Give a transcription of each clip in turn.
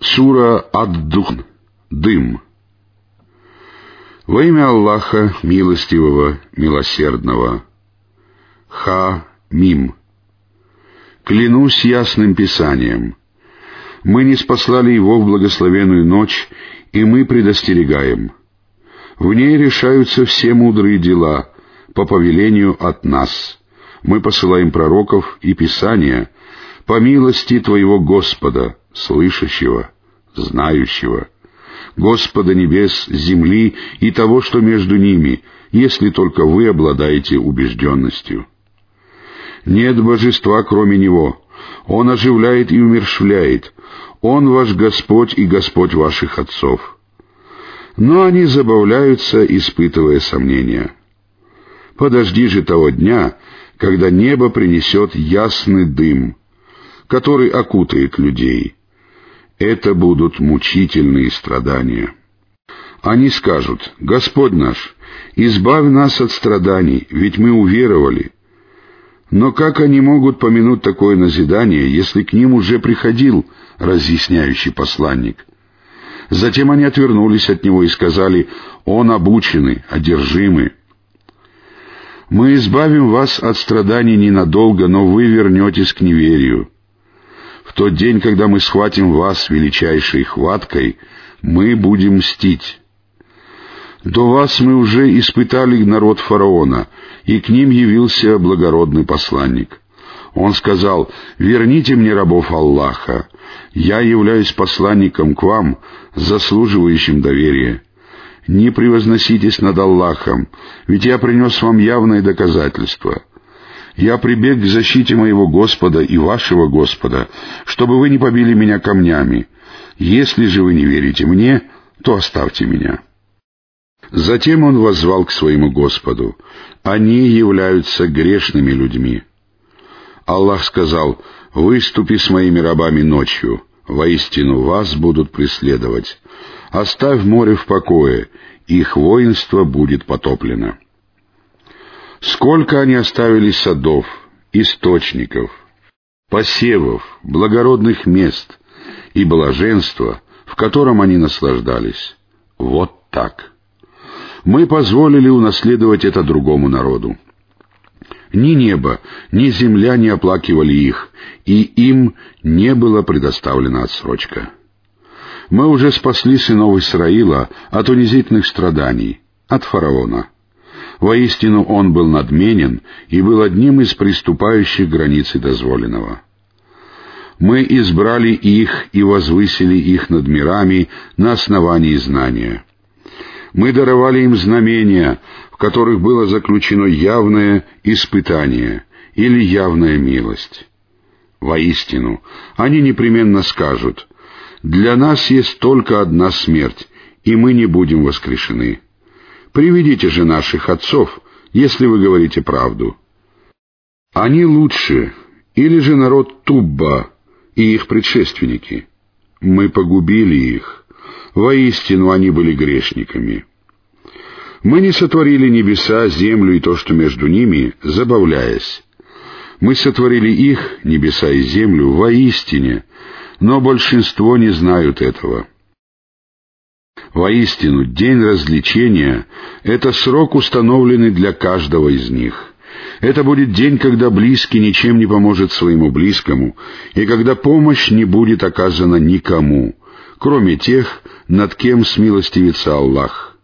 Сура Ад-Духн. Дым. Во имя Аллаха, милостивого, милосердного. Ха-Мим. Клянусь ясным писанием. Мы не спаслали его в благословенную ночь, и мы предостерегаем. В ней решаются все мудрые дела по повелению от нас. Мы посылаем пророков и писания по милости Твоего Господа, слышащего, знающего, Господа небес, земли и того, что между ними, если только вы обладаете убежденностью. Нет божества, кроме Него. Он оживляет и умершвляет. Он ваш Господь и Господь ваших отцов. Но они забавляются, испытывая сомнения. Подожди же того дня, когда небо принесет ясный дым, который окутает людей — это будут мучительные страдания. Они скажут, «Господь наш, избавь нас от страданий, ведь мы уверовали». Но как они могут помянуть такое назидание, если к ним уже приходил разъясняющий посланник? Затем они отвернулись от него и сказали, «Он обученный, одержимый». Мы избавим вас от страданий ненадолго, но вы вернетесь к неверию. В тот день, когда мы схватим вас величайшей хваткой, мы будем мстить. До вас мы уже испытали народ фараона, и к ним явился благородный посланник. Он сказал, «Верните мне рабов Аллаха. Я являюсь посланником к вам, заслуживающим доверия. Не превозноситесь над Аллахом, ведь я принес вам явное доказательство. Я прибег к защите моего Господа и вашего Господа, чтобы вы не побили меня камнями. Если же вы не верите мне, то оставьте меня». Затем он воззвал к своему Господу. Они являются грешными людьми. Аллах сказал, «Выступи с моими рабами ночью, воистину вас будут преследовать. Оставь море в покое, их воинство будет потоплено». Сколько они оставили садов, источников, посевов, благородных мест и блаженства, в котором они наслаждались. Вот так. Мы позволили унаследовать это другому народу. Ни небо, ни земля не оплакивали их, и им не была предоставлена отсрочка. Мы уже спасли сынов Исраила от унизительных страданий, от фараона — Воистину он был надменен и был одним из приступающих границы дозволенного. Мы избрали их и возвысили их над мирами на основании знания. Мы даровали им знамения, в которых было заключено явное испытание или явная милость. Воистину, они непременно скажут, «Для нас есть только одна смерть, и мы не будем воскрешены». Приведите же наших отцов, если вы говорите правду. Они лучше, или же народ Тубба и их предшественники. Мы погубили их. Воистину они были грешниками. Мы не сотворили небеса, землю и то, что между ними, забавляясь. Мы сотворили их, небеса и землю, воистине, но большинство не знают этого. Воистину, день развлечения — это срок, установленный для каждого из них. Это будет день, когда близкий ничем не поможет своему близкому, и когда помощь не будет оказана никому, кроме тех, над кем смилостивится Аллах.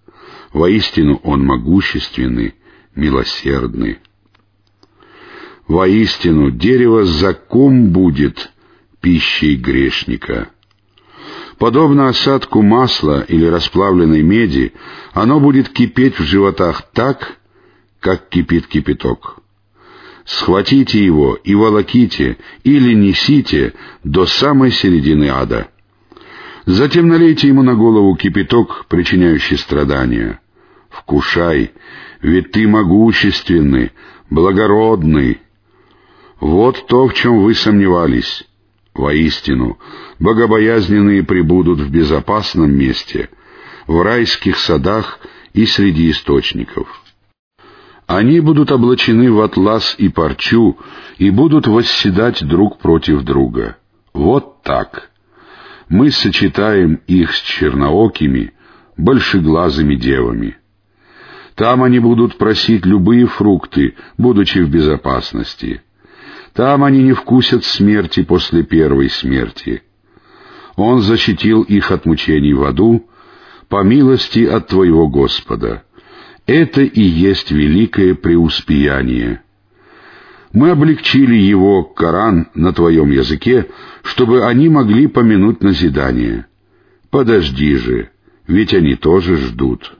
Воистину, Он могущественный, милосердный. Воистину, дерево заком будет пищей грешника — Подобно осадку масла или расплавленной меди, оно будет кипеть в животах так, как кипит кипяток. Схватите его и волоките или несите до самой середины ада. Затем налейте ему на голову кипяток, причиняющий страдания. Вкушай, ведь ты могущественный, благородный. Вот то, в чем вы сомневались. Воистину, богобоязненные прибудут в безопасном месте, в райских садах и среди источников. Они будут облачены в атлас и парчу и будут восседать друг против друга. Вот так. мы сочетаем их с черноокими, большеглазыми девами. Там они будут просить любые фрукты, будучи в безопасности. Там они не вкусят смерти после первой смерти. Он защитил их от мучений в аду, по милости от Твоего Господа. Это и есть великое преуспеяние. Мы облегчили его, Коран, на Твоем языке, чтобы они могли помянуть назидание. Подожди же, ведь они тоже ждут».